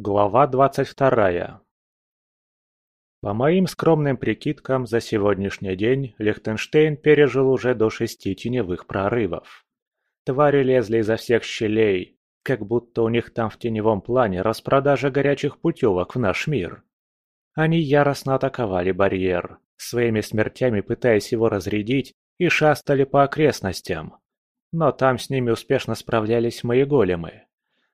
Глава двадцать вторая По моим скромным прикидкам, за сегодняшний день Лихтенштейн пережил уже до шести теневых прорывов. Твари лезли изо всех щелей, как будто у них там в теневом плане распродажа горячих путевок в наш мир. Они яростно атаковали барьер, своими смертями пытаясь его разрядить, и шастали по окрестностям. Но там с ними успешно справлялись мои големы.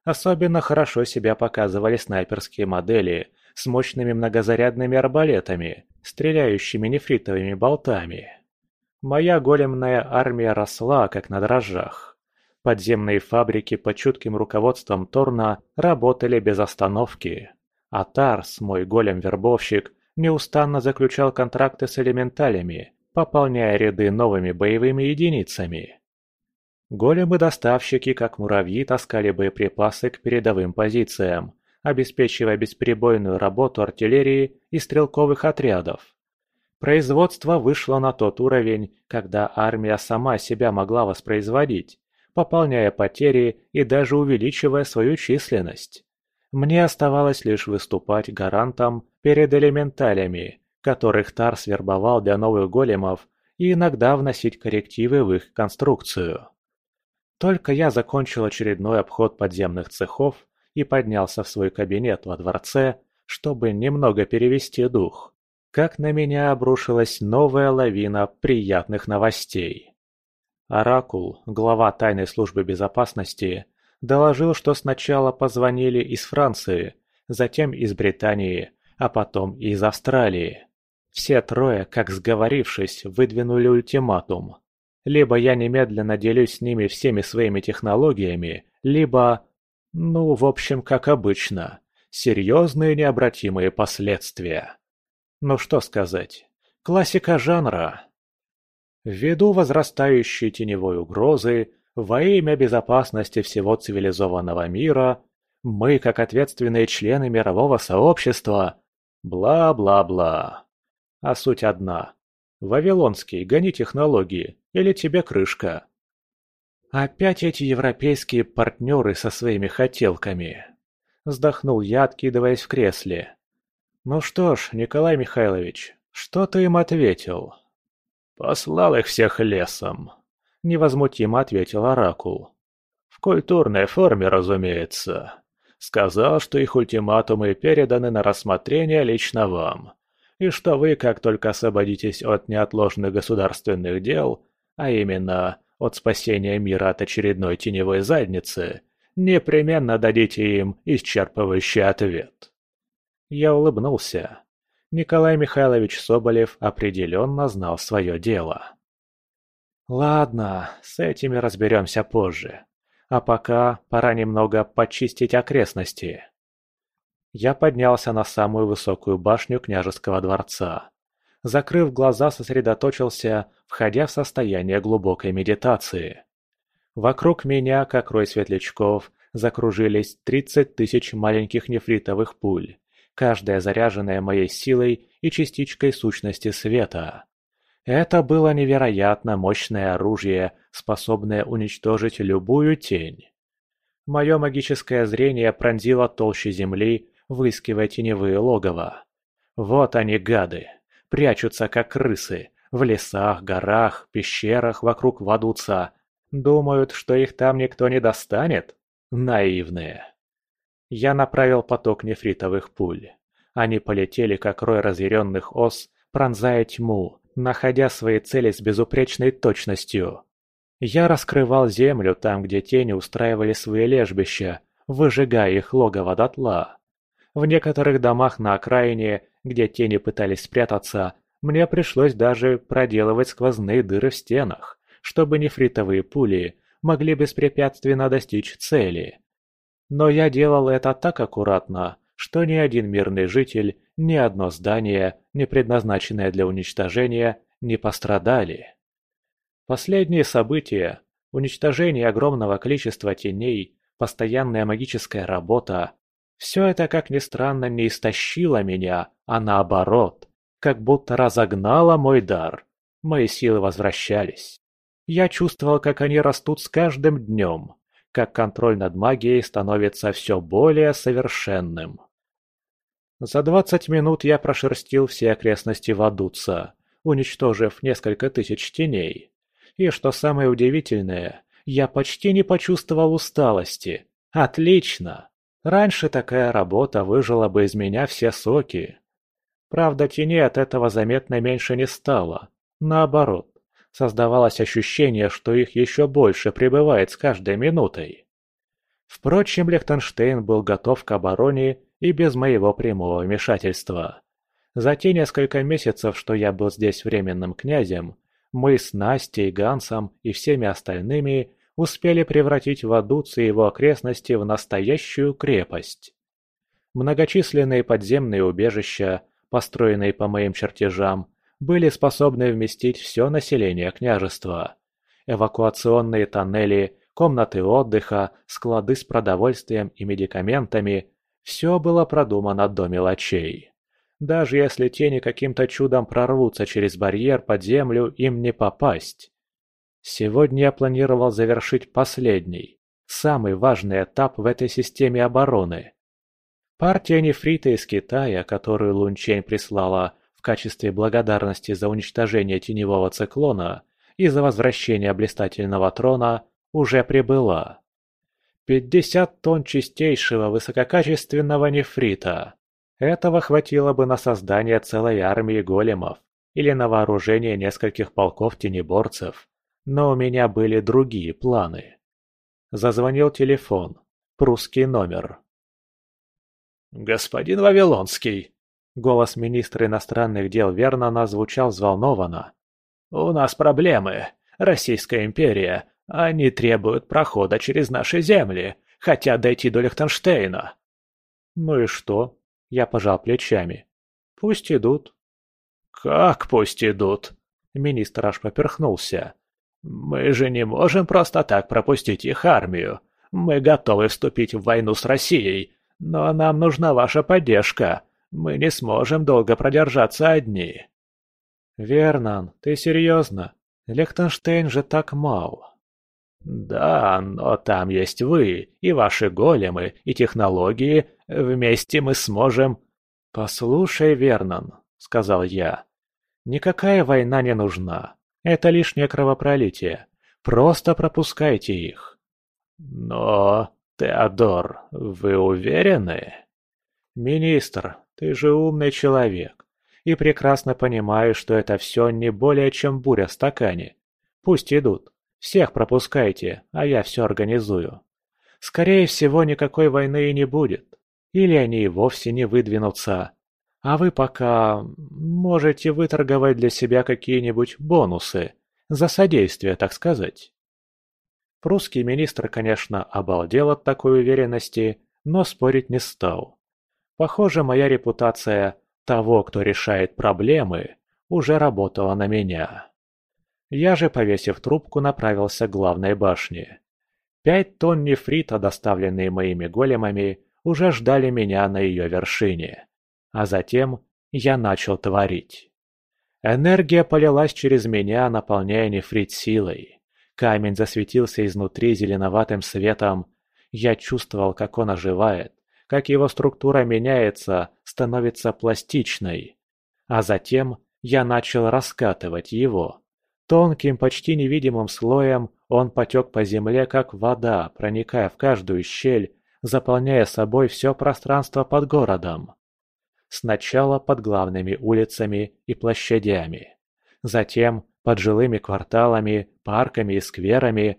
Особенно хорошо себя показывали снайперские модели с мощными многозарядными арбалетами, стреляющими нефритовыми болтами. Моя големная армия росла, как на дрожжах. Подземные фабрики под чутким руководством Торна работали без остановки. А Тарс, мой голем-вербовщик, неустанно заключал контракты с элементалями, пополняя ряды новыми боевыми единицами. Големы-доставщики, как муравьи, таскали боеприпасы к передовым позициям, обеспечивая бесперебойную работу артиллерии и стрелковых отрядов. Производство вышло на тот уровень, когда армия сама себя могла воспроизводить, пополняя потери и даже увеличивая свою численность. Мне оставалось лишь выступать гарантом перед элементалями, которых Тарс вербовал для новых големов, и иногда вносить коррективы в их конструкцию. Только я закончил очередной обход подземных цехов и поднялся в свой кабинет во дворце, чтобы немного перевести дух, как на меня обрушилась новая лавина приятных новостей. Оракул, глава тайной службы безопасности, доложил, что сначала позвонили из Франции, затем из Британии, а потом из Австралии. Все трое, как сговорившись, выдвинули ультиматум. Либо я немедленно делюсь с ними всеми своими технологиями, либо... Ну, в общем, как обычно. Серьезные необратимые последствия. Ну что сказать. Классика жанра. Ввиду возрастающей теневой угрозы, во имя безопасности всего цивилизованного мира, мы, как ответственные члены мирового сообщества, бла-бла-бла. А суть одна. Вавилонский, гони технологии, или тебе крышка. Опять эти европейские партнеры со своими хотелками. Вздохнул я, откидываясь в кресле. Ну что ж, Николай Михайлович, что ты им ответил? Послал их всех лесом, невозмутимо ответил Оракул. В культурной форме, разумеется. Сказал, что их ультиматумы переданы на рассмотрение лично вам, и что вы, как только освободитесь от неотложных государственных дел, а именно от спасения мира от очередной теневой задницы, непременно дадите им исчерпывающий ответ. Я улыбнулся. Николай Михайлович Соболев определенно знал свое дело. Ладно, с этими разберемся позже. А пока пора немного почистить окрестности. Я поднялся на самую высокую башню княжеского дворца. Закрыв глаза, сосредоточился, входя в состояние глубокой медитации. Вокруг меня, как рой светлячков, закружились тридцать тысяч маленьких нефритовых пуль, каждая заряженная моей силой и частичкой сущности света. Это было невероятно мощное оружие, способное уничтожить любую тень. Мое магическое зрение пронзило толщу земли, выискивая теневые логово. Вот они, гады, прячутся как крысы, в лесах, горах, пещерах вокруг водутся. Думают, что их там никто не достанет? Наивные. Я направил поток нефритовых пуль. Они полетели, как рой разъяренных ос, пронзая тьму, находя свои цели с безупречной точностью. Я раскрывал землю там, где тени устраивали свои лежбища, выжигая их логово дотла. В некоторых домах на окраине, где тени пытались спрятаться, мне пришлось даже проделывать сквозные дыры в стенах, чтобы нефритовые пули могли беспрепятственно достичь цели. Но я делал это так аккуратно, что ни один мирный житель, ни одно здание, не предназначенное для уничтожения, не пострадали. Последние события, уничтожение огромного количества теней, постоянная магическая работа – все это, как ни странно, не истощило меня, а наоборот, как будто разогнало мой дар. Мои силы возвращались. Я чувствовал, как они растут с каждым днем, как контроль над магией становится все более совершенным. За двадцать минут я прошерстил все окрестности Вадуца, уничтожив несколько тысяч теней. И что самое удивительное, я почти не почувствовал усталости. Отлично! Раньше такая работа выжила бы из меня все соки. Правда, теней от этого заметно меньше не стало. Наоборот, создавалось ощущение, что их еще больше прибывает с каждой минутой. Впрочем, Лехтенштейн был готов к обороне и без моего прямого вмешательства. За те несколько месяцев, что я был здесь временным князем, мы с Настей, Гансом и всеми остальными успели превратить Вадуц и его окрестности в настоящую крепость. Многочисленные подземные убежища, построенные по моим чертежам, были способны вместить все население княжества. Эвакуационные тоннели, комнаты отдыха, склады с продовольствием и медикаментами – все было продумано до мелочей. Даже если тени каким-то чудом прорвутся через барьер под землю, им не попасть. Сегодня я планировал завершить последний, самый важный этап в этой системе обороны. Партия нефрита из Китая, которую Лунчень прислала в качестве благодарности за уничтожение теневого циклона и за возвращение блистательного трона, уже прибыла. 50 тонн чистейшего высококачественного нефрита. Этого хватило бы на создание целой армии големов или на вооружение нескольких полков тенеборцев. Но у меня были другие планы. Зазвонил телефон. Прусский номер. «Господин Вавилонский!» Голос министра иностранных дел Вернона звучал взволнованно. «У нас проблемы. Российская империя они требуют прохода через наши земли, хотят дойти до Лихтенштейна. Ну и что? Я пожал плечами. Пусть идут. Как пусть идут? Министр аж поперхнулся. Мы же не можем просто так пропустить их армию. Мы готовы вступить в войну с Россией, но нам нужна ваша поддержка. Мы не сможем долго продержаться одни. Вернан, ты серьезно? Лихтенштейн же так мал. «Да, но там есть вы, и ваши големы, и технологии. Вместе мы сможем...» «Послушай, Вернон», — сказал я, — «никакая война не нужна. Это лишнее кровопролитие. Просто пропускайте их». «Но, Теодор, вы уверены?» «Министр, ты же умный человек и прекрасно понимаешь, что это все не более чем буря в стакане. Пусть идут. Всех пропускайте, а я все организую. Скорее всего, никакой войны и не будет. Или они и вовсе не выдвинутся. А вы пока можете выторговать для себя какие-нибудь бонусы. За содействие, так сказать. Прусский министр, конечно, обалдел от такой уверенности, но спорить не стал. Похоже, моя репутация того, кто решает проблемы, уже работала на меня. Я же, повесив трубку, направился к главной башне. Пять тонн нефрита, доставленные моими големами, уже ждали меня на ее вершине. А затем я начал творить. Энергия полилась через меня, наполняя нефрит силой. Камень засветился изнутри зеленоватым светом. Я чувствовал, как он оживает, как его структура меняется, становится пластичной. А затем я начал раскатывать его. Тонким, почти невидимым слоем он потек по земле, как вода, проникая в каждую щель, заполняя собой все пространство под городом. Сначала под главными улицами и площадями. Затем под жилыми кварталами, парками и скверами.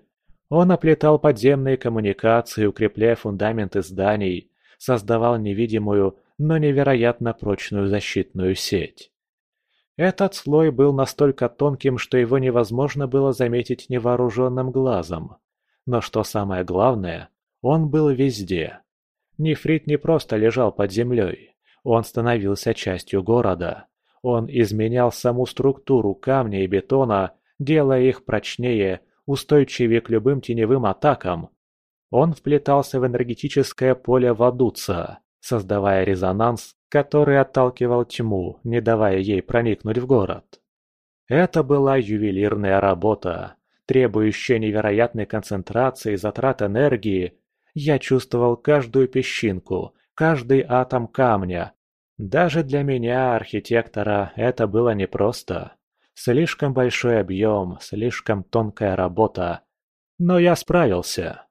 Он оплетал подземные коммуникации, укрепляя фундаменты зданий, создавал невидимую, но невероятно прочную защитную сеть. Этот слой был настолько тонким, что его невозможно было заметить невооруженным глазом. Но что самое главное, он был везде. Нефрит не просто лежал под землей, он становился частью города. Он изменял саму структуру камня и бетона, делая их прочнее, устойчивее к любым теневым атакам. Он вплетался в энергетическое поле Вадуца, создавая резонанс, который отталкивал тьму, не давая ей проникнуть в город. Это была ювелирная работа, требующее невероятной концентрации и затрат энергии, я чувствовал каждую песчинку, каждый атом камня. Даже для меня, архитектора, это было непросто. Слишком большой объем, слишком тонкая работа. Но я справился.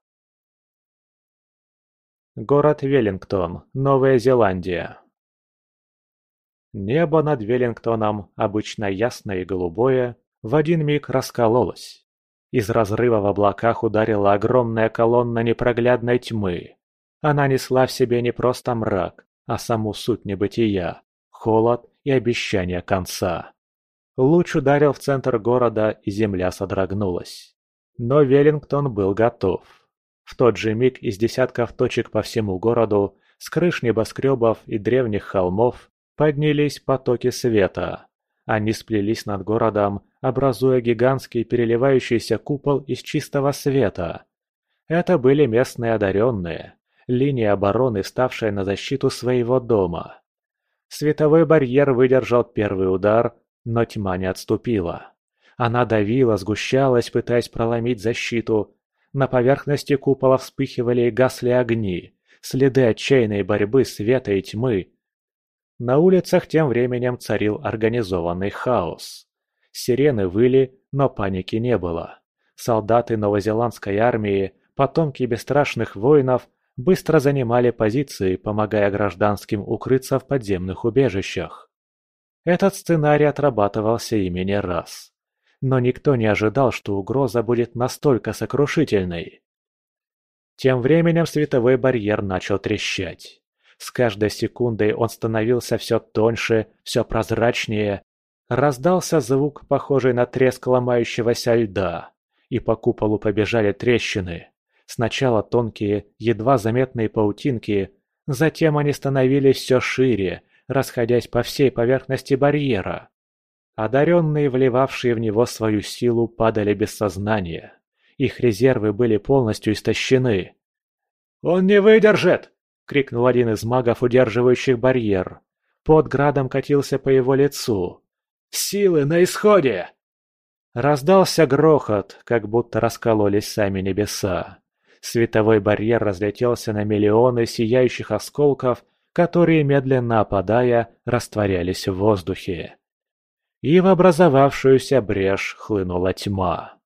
Город Веллингтон, Новая Зеландия. Небо над Веллингтоном, обычно ясное и голубое, в один миг раскололось. Из разрыва в облаках ударила огромная колонна непроглядной тьмы. Она несла в себе не просто мрак, а саму суть небытия, холод и обещание конца. Луч ударил в центр города, и земля содрогнулась. Но Веллингтон был готов. В тот же миг из десятков точек по всему городу, с крыш небоскребов и древних холмов, поднялись потоки света. Они сплелись над городом, образуя гигантский переливающийся купол из чистого света. Это были местные одаренные, линия обороны, ставшая на защиту своего дома. Световой барьер выдержал первый удар, но тьма не отступила. Она давила, сгущалась, пытаясь проломить защиту. На поверхности купола вспыхивали и гасли огни, следы отчаянной борьбы света и тьмы. На улицах тем временем царил организованный хаос. Сирены выли, но паники не было. Солдаты новозеландской армии, потомки бесстрашных воинов, быстро занимали позиции, помогая гражданским укрыться в подземных убежищах. Этот сценарий отрабатывался ими не раз. Но никто не ожидал, что угроза будет настолько сокрушительной. Тем временем световой барьер начал трещать. С каждой секундой он становился все тоньше, все прозрачнее. Раздался звук, похожий на треск ломающегося льда, и по куполу побежали трещины. Сначала тонкие, едва заметные паутинки, затем они становились все шире, расходясь по всей поверхности барьера. Одаренные, вливавшие в него свою силу, падали без сознания. Их резервы были полностью истощены. «Он не выдержит!» — крикнул один из магов, удерживающих барьер. Под градом катился по его лицу. «Силы на исходе!» Раздался грохот, как будто раскололись сами небеса. Световой барьер разлетелся на миллионы сияющих осколков которые, медленно опадая, растворялись в воздухе. И в образовавшуюся брешь хлынула тьма.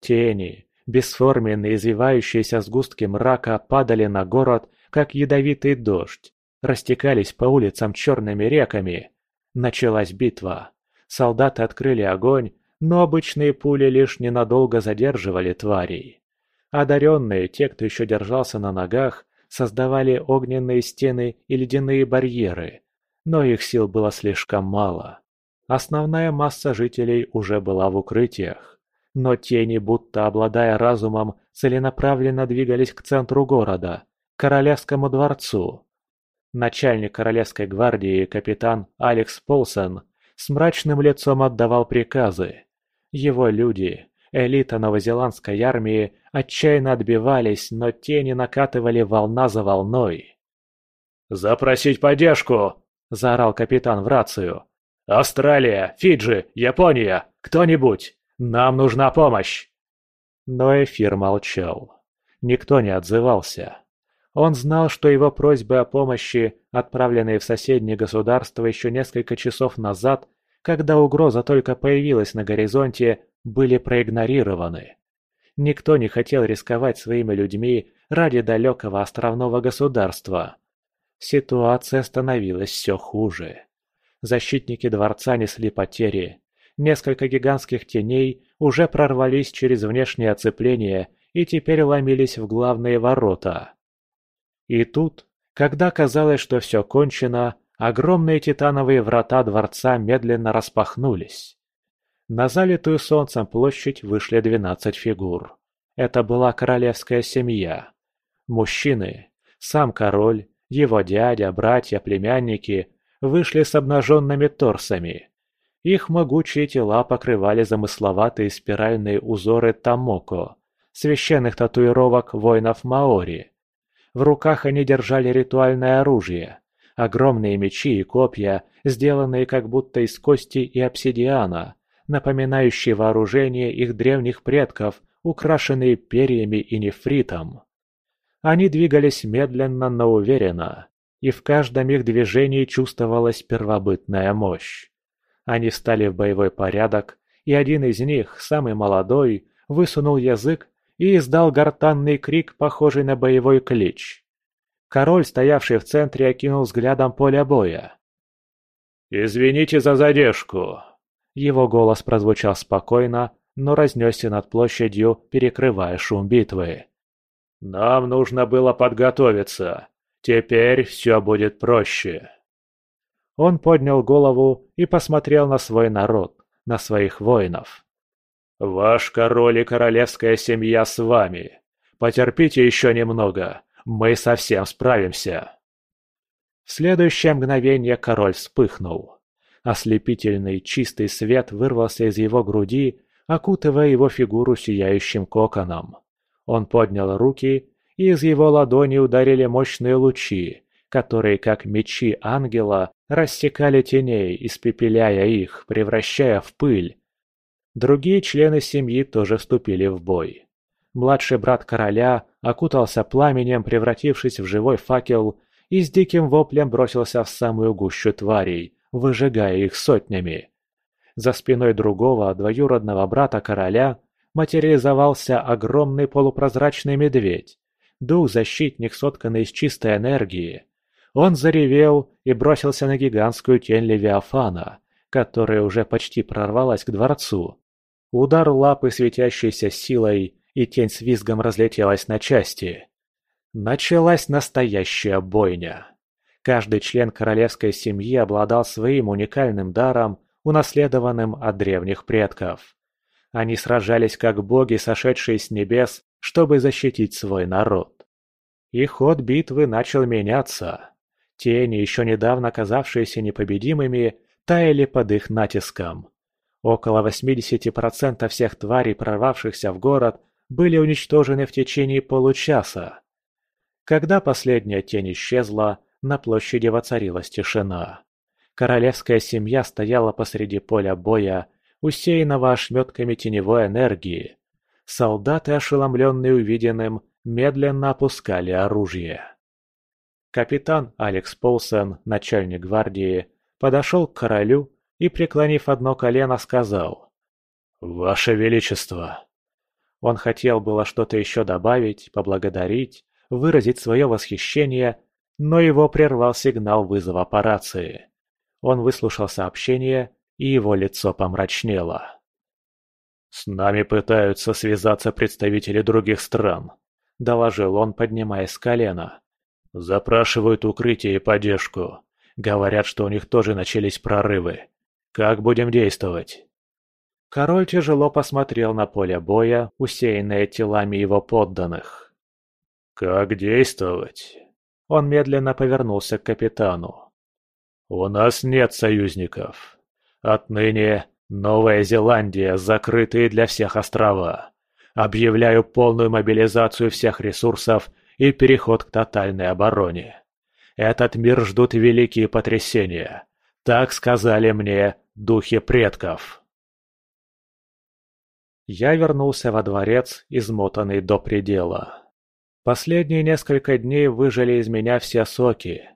Тени, бесформенные извивающиеся сгустки мрака падали на город, как ядовитый дождь, растекались по улицам черными реками. Началась битва. Солдаты открыли огонь, но обычные пули лишь ненадолго задерживали тварей. Одаренные, те, кто еще держался на ногах, создавали огненные стены и ледяные барьеры, но их сил было слишком мало. Основная масса жителей уже была в укрытиях, но тени, будто обладая разумом, целенаправленно двигались к центру города, к Королевскому дворцу. Начальник Королевской гвардии, капитан Алекс Полсон, с мрачным лицом отдавал приказы. Его люди, Элита новозеландской армии отчаянно отбивались, но тени накатывали волна за волной. «Запросить поддержку!» – заорал капитан в рацию. «Австралия, Фиджи, Япония, кто-нибудь! Нам нужна помощь!» Но эфир молчал. Никто не отзывался. Он знал, что его просьбы о помощи, отправленные в соседние государства еще несколько часов назад, когда угроза только появилась на горизонте, были проигнорированы. Никто не хотел рисковать своими людьми ради далекого островного государства. Ситуация становилась все хуже. Защитники дворца несли потери. Несколько гигантских теней уже прорвались через внешнее оцепление и теперь ломились в главные ворота. И тут, когда казалось, что все кончено, огромные титановые врата дворца медленно распахнулись. На залитую солнцем площадь вышли двенадцать фигур. Это была королевская семья. Мужчины, сам король, его дядя, братья, племянники вышли с обнаженными торсами. Их могучие тела покрывали замысловатые спиральные узоры тамоко, священных татуировок воинов маори. В руках они держали ритуальное оружие, огромные мечи и копья, сделанные как будто из кости и обсидиана, напоминающий вооружение их древних предков, украшенные перьями и нефритом. Они двигались медленно, но уверенно, и в каждом их движении чувствовалась первобытная мощь. Они встали в боевой порядок, и один из них, самый молодой, высунул язык и издал гортанный крик, похожий на боевой клич. Король, стоявший в центре, окинул взглядом поле боя. «Извините за задержку!» Его голос прозвучал спокойно, но разнесся над площадью, перекрывая шум битвы. «Нам нужно было подготовиться. Теперь все будет проще». Он поднял голову и посмотрел на свой народ, на своих воинов. «Ваш король и королевская семья с вами. Потерпите еще немного, мы совсем справимся». В следующее мгновение король вспыхнул. Ослепительный чистый свет вырвался из его груди, окутывая его фигуру сияющим коконом. Он поднял руки, и из его ладони ударили мощные лучи, которые, как мечи ангела, рассекали теней, испепеляя их, превращая в пыль. Другие члены семьи тоже вступили в бой. Младший брат короля окутался пламенем, превратившись в живой факел, и с диким воплем бросился в самую гущу тварей, выжигая их сотнями. За спиной другого, двоюродного брата короля, материализовался огромный полупрозрачный медведь, дух-защитник, сотканный из чистой энергии. Он заревел и бросился на гигантскую тень Левиафана, которая уже почти прорвалась к дворцу. Удар лапы, светящейся силой, и тень с визгом разлетелась на части. Началась настоящая бойня. Каждый член королевской семьи обладал своим уникальным даром, унаследованным от древних предков. Они сражались как боги, сошедшие с небес, чтобы защитить свой народ. И ход битвы начал меняться. Тени, еще недавно казавшиеся непобедимыми, таяли под их натиском. Около 80% всех тварей, прорвавшихся в город, были уничтожены в течение получаса. Когда последняя тень исчезла, на площади воцарилась тишина. Королевская семья стояла посреди поля боя, усеянного ошметками теневой энергии. Солдаты, ошеломленные увиденным, медленно опускали оружие. Капитан Алекс Полсен, начальник гвардии, подошел к королю и, преклонив одно колено, сказал «Ваше Величество!». Он хотел было что-то еще добавить, поблагодарить, выразить свое восхищение, но его прервал сигнал вызова по рации. Он выслушал сообщение, и его лицо помрачнело. «С нами пытаются связаться представители других стран», – доложил он, поднимаясь с колена. Запрашивают укрытие и поддержку. Говорят, что у них тоже начались прорывы. Как будем действовать?» Король тяжело посмотрел на поле боя, усеянное телами его подданных. «Как действовать?» Он медленно повернулся к капитану. «У нас нет союзников. Отныне Новая Зеландия – закрытые для всех острова. Объявляю полную мобилизацию всех ресурсов и переход к тотальной обороне. Этот мир ждут великие потрясения. Так сказали мне духи предков. Я вернулся во дворец, измотанный до предела. Последние несколько дней выжили из меня все соки.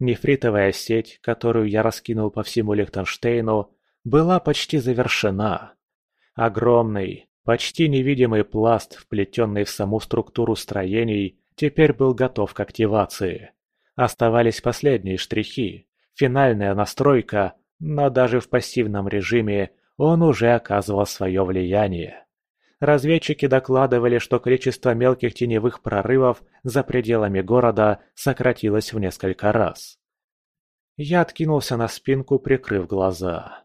Нефритовая сеть, которую я раскинул по всему Лихтенштейну, была почти завершена. Огромный, почти невидимый пласт, вплетенный в саму структуру строений, теперь был готов к активации. Оставались последние штрихи, финальная настройка, но даже в пассивном режиме он уже оказывал свое влияние. Разведчики докладывали, что количество мелких теневых прорывов за пределами города сократилось в несколько раз. Я откинулся на спинку, прикрыв глаза.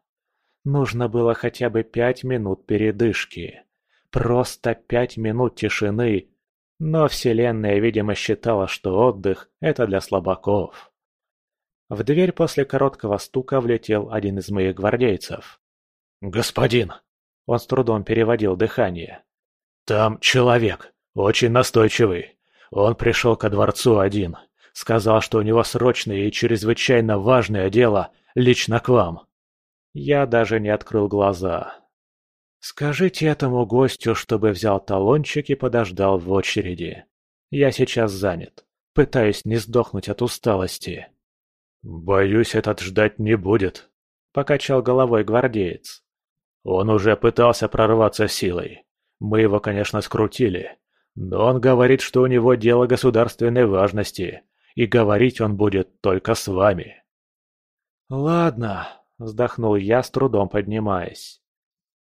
Нужно было хотя бы пять минут передышки. Просто пять минут тишины, но Вселенная, видимо, считала, что отдых – это для слабаков. В дверь после короткого стука влетел один из моих гвардейцев. «Господин!» Он с трудом переводил дыхание. «Там человек, очень настойчивый. Он пришел ко дворцу один. Сказал, что у него срочное и чрезвычайно важное дело лично к вам». Я даже не открыл глаза. Скажите этому гостю, чтобы взял талончик и подождал в очереди. Я сейчас занят. Пытаюсь не сдохнуть от усталости. Боюсь, этот ждать не будет, покачал головой гвардеец. Он уже пытался прорваться силой. Мы его, конечно, скрутили. Но он говорит, что у него дело государственной важности, и говорить он будет только с вами. Ладно, вздохнул я, с трудом поднимаясь.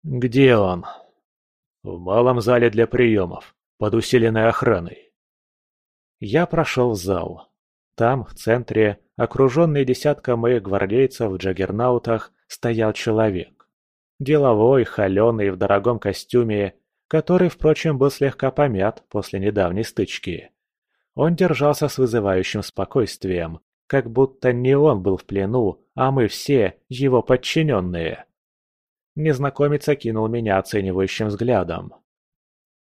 Где он? В малом зале для приемов, под усиленной охраной. Я прошел в зал. Там, в центре, окруженный десятком моих гвардейцев в джаггернаутах, стоял человек. Деловой, холеный, в дорогом костюме, который, впрочем, был слегка помят после недавней стычки. Он держался с вызывающим спокойствием, как будто не он был в плену, а мы все, его подчиненные. Незнакомец окинул меня оценивающим взглядом.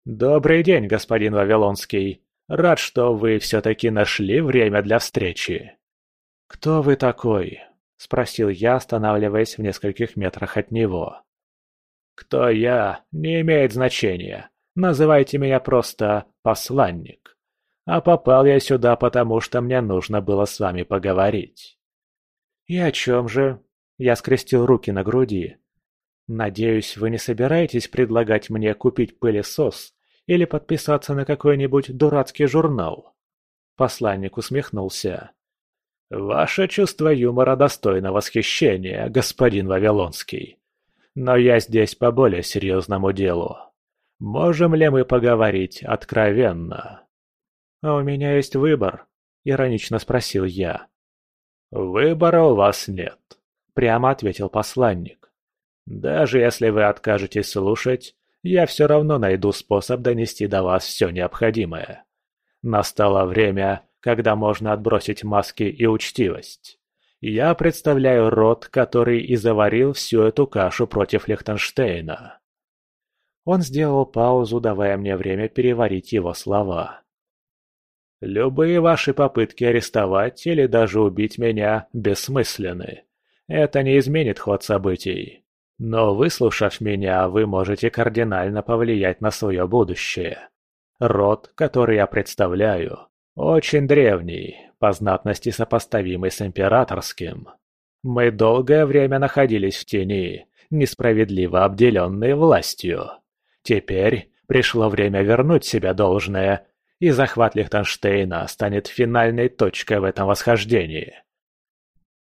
«Добрый день, господин Вавилонский. Рад, что вы все-таки нашли время для встречи». «Кто вы такой?» – спросил я, останавливаясь в нескольких метрах от него. «Кто я, не имеет значения. Называйте меня просто посланник. А попал я сюда, потому что мне нужно было с вами поговорить». «И о чем же?» Я скрестил руки на груди. «Надеюсь, вы не собираетесь предлагать мне купить пылесос или подписаться на какой-нибудь дурацкий журнал?» Посланник усмехнулся. «Ваше чувство юмора достойно восхищения, господин Вавилонский. Но я здесь по более серьезному делу. Можем ли мы поговорить откровенно?» «А у меня есть выбор», — иронично спросил я. «Выбора у вас нет», — прямо ответил посланник. «Даже если вы откажетесь слушать, я все равно найду способ донести до вас все необходимое. Настало время, когда можно отбросить маски и учтивость. Я представляю род, который и заварил всю эту кашу против Лихтенштейна. Он сделал паузу, давая мне время переварить его слова. Любые ваши попытки арестовать или даже убить меня бессмысленны. Это не изменит ход событий. Но выслушав меня, вы можете кардинально повлиять на свое будущее. Род, который я представляю, очень древний, по знатности сопоставимый с императорским. Мы долгое время находились в тени, несправедливо обделенные властью. Теперь пришло время вернуть себе должное, и захват Лихтенштейна станет финальной точкой в этом восхождении.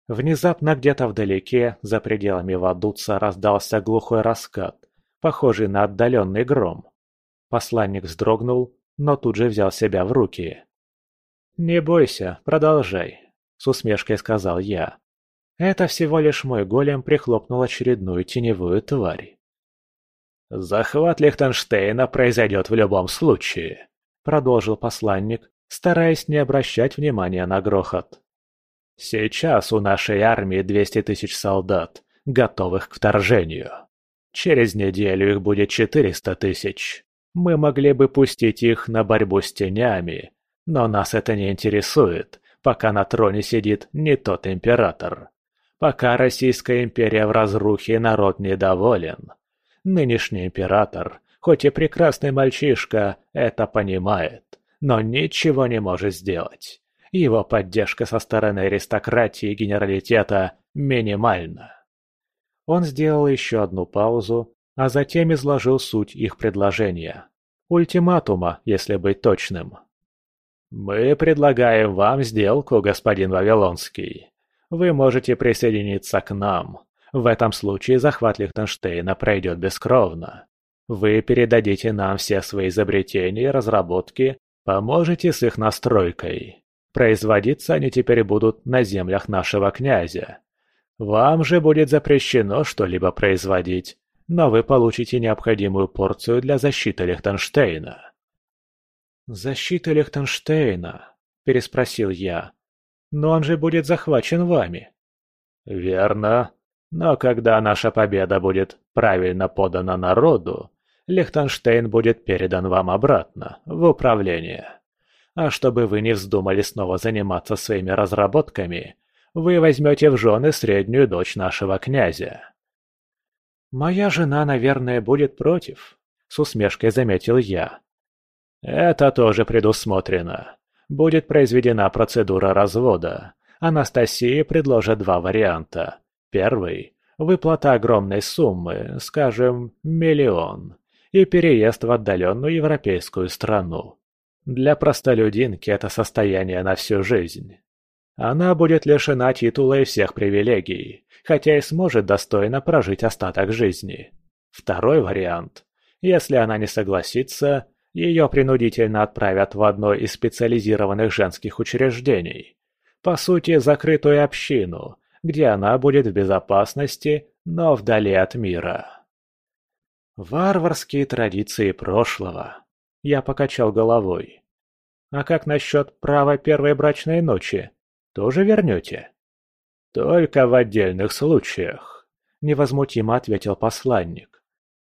Внезапно где-то вдалеке, за пределами Вадуца, раздался глухой раскат, похожий на отдаленный гром. Посланник вздрогнул, но тут же взял себя в руки. «Не бойся, продолжай», — с усмешкой сказал я. «Это всего лишь мой голем прихлопнул очередную теневую тварь». «Захват Лихтенштейна произойдет в любом случае», — продолжил посланник, стараясь не обращать внимания на грохот. Сейчас у нашей армии 200 тысяч солдат, готовых к вторжению. Через неделю их будет 400 тысяч. Мы могли бы пустить их на борьбу с тенями, но нас это не интересует, пока на троне сидит не тот император. Пока Российская империя в разрухе, народ недоволен. Нынешний император, хоть и прекрасный мальчишка, это понимает, но ничего не может сделать. Его поддержка со стороны аристократии и генералитета минимальна. Он сделал еще одну паузу, а затем изложил суть их предложения. Ультиматума, если быть точным. «Мы предлагаем вам сделку, господин Вавилонский. Вы можете присоединиться к нам. В этом случае захват Лихтенштейна пройдет бескровно. Вы передадите нам все свои изобретения и разработки, поможете с их настройкой. Производиться они теперь будут на землях нашего князя. Вам же будет запрещено что-либо производить, но вы получите необходимую порцию для защиты Лихтенштейна». «Защита Лихтенштейна?» – переспросил я. «Но он же будет захвачен вами». «Верно. Но когда наша победа будет правильно подана народу, Лихтенштейн будет передан вам обратно, в управление». А чтобы вы не вздумали снова заниматься своими разработками, вы возьмете в жены среднюю дочь нашего князя». «Моя жена, наверное, будет против», — с усмешкой заметил я. «Это тоже предусмотрено. Будет произведена процедура развода. Анастасии предложат два варианта. Первый – выплата огромной суммы, скажем, миллион, и переезд в отдаленную европейскую страну. Для простолюдинки это состояние на всю жизнь. Она будет лишена титула и всех привилегий, хотя и сможет достойно прожить остаток жизни. Второй вариант. Если она не согласится, ее принудительно отправят в одно из специализированных женских учреждений. По сути, закрытую общину, где она будет в безопасности, но вдали от мира. Варварские традиции прошлого. Я покачал головой. А как насчет права первой брачной ночи? Тоже вернете? Только в отдельных случаях, невозмутимо ответил посланник.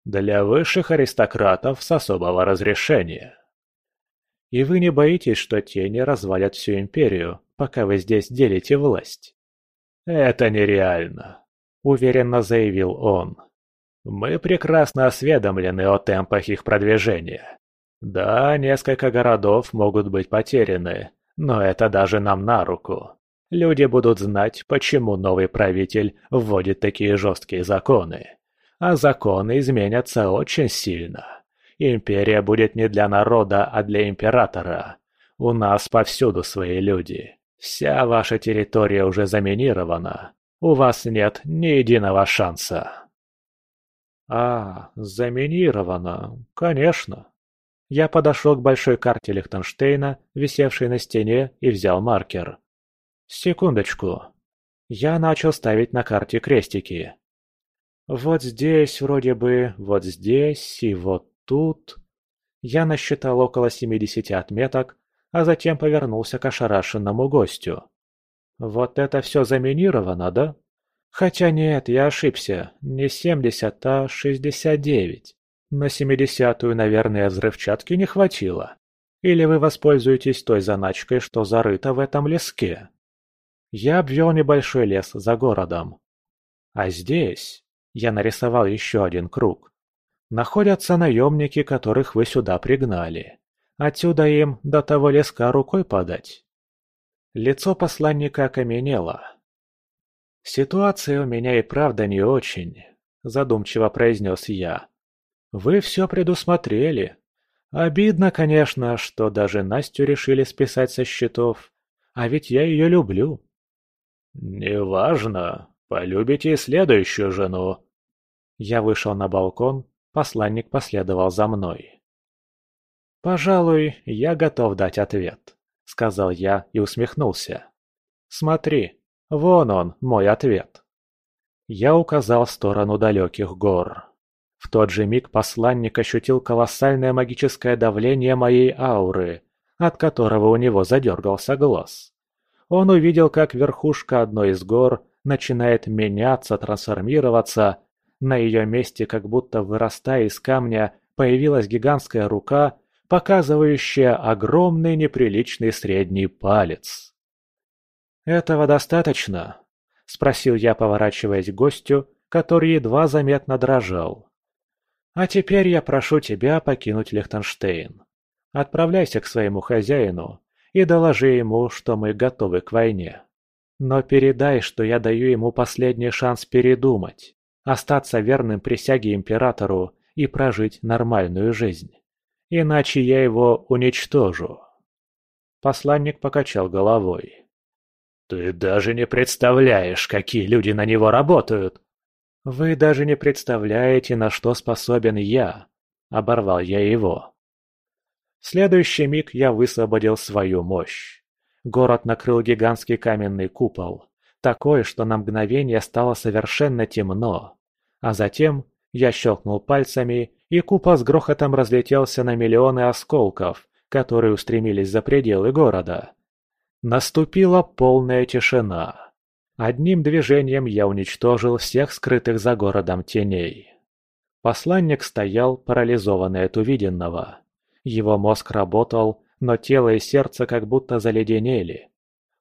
Для высших аристократов с особого разрешения. И вы не боитесь, что тени развалят всю империю, пока вы здесь делите власть? Это нереально, уверенно заявил он. Мы прекрасно осведомлены о темпах их продвижения. Да, несколько городов могут быть потеряны, но это даже нам на руку. Люди будут знать, почему новый правитель вводит такие жесткие законы. А законы изменятся очень сильно. Империя будет не для народа, а для императора. У нас повсюду свои люди. Вся ваша территория уже заминирована. У вас нет ни единого шанса. А, заминирована, конечно. Я подошел к большой карте Лихтенштейна, висевшей на стене, и взял маркер. Секундочку. Я начал ставить на карте крестики. Вот здесь вроде бы, вот здесь и вот тут. Я насчитал около 70 отметок, а затем повернулся к ошарашенному гостю. Вот это все заминировано, да? Хотя нет, я ошибся. Не 70, а 69. На 70-ю, наверное, взрывчатки не хватило. Или вы воспользуетесь той заначкой, что зарыта в этом леске? Я обвел небольшой лес за городом. А здесь я нарисовал еще один круг. Находятся наемники, которых вы сюда пригнали. Отсюда им до того леска рукой подать. Лицо посланника окаменело. «Ситуация у меня и правда не очень», – задумчиво произнес я. «Вы все предусмотрели. Обидно, конечно, что даже Настю решили списать со счетов. А ведь я ее люблю». «Неважно. Полюбите и следующую жену». Я вышел на балкон, посланник последовал за мной. «Пожалуй, я готов дать ответ», — сказал я и усмехнулся. «Смотри, Вон он, мой ответ. Я указал в сторону далеких гор. В тот же миг посланник ощутил колоссальное магическое давление моей ауры, от которого у него задергался глаз. Он увидел, как верхушка одной из гор начинает меняться, трансформироваться. На ее месте, как будто вырастая из камня, появилась гигантская рука, показывающая огромный неприличный средний палец. «Этого достаточно?» – спросил я, поворачиваясь к гостю, который едва заметно дрожал. «А теперь я прошу тебя покинуть Лихтенштейн. Отправляйся к своему хозяину и доложи ему, что мы готовы к войне. Но передай, что я даю ему последний шанс передумать, остаться верным присяге императору и прожить нормальную жизнь. Иначе я его уничтожу». Посланник покачал головой. Ты даже не представляешь, какие люди на него работают. Вы даже не представляете, на что способен я. Оборвал я его. В следующий миг я высвободил свою мощь. Город накрыл гигантский каменный купол, такой, что на мгновение стало совершенно темно. А затем я щелкнул пальцами, и купол с грохотом разлетелся на миллионы осколков, которые устремились за пределы города. Наступила полная тишина. Одним движением я уничтожил всех скрытых за городом теней. Посланник стоял, парализованный от увиденного. Его мозг работал, но тело и сердце как будто заледенели.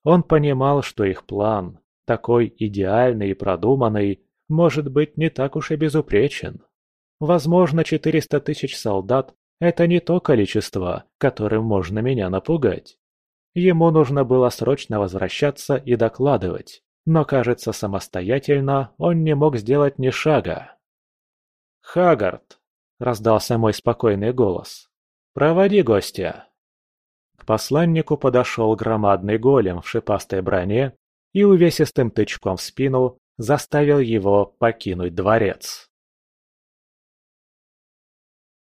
Он понимал, что их план, такой идеальный и продуманный, может быть не так уж и безупречен. Возможно, 400 тысяч солдат – это не то количество, которым можно меня напугать. Ему нужно было срочно возвращаться и докладывать, но, кажется, самостоятельно он не мог сделать ни шага. «Хагард!» – раздался мой спокойный голос. «Проводи гостя!» К посланнику подошел громадный голем в шипастой броне и увесистым тычком в спину заставил его покинуть дворец.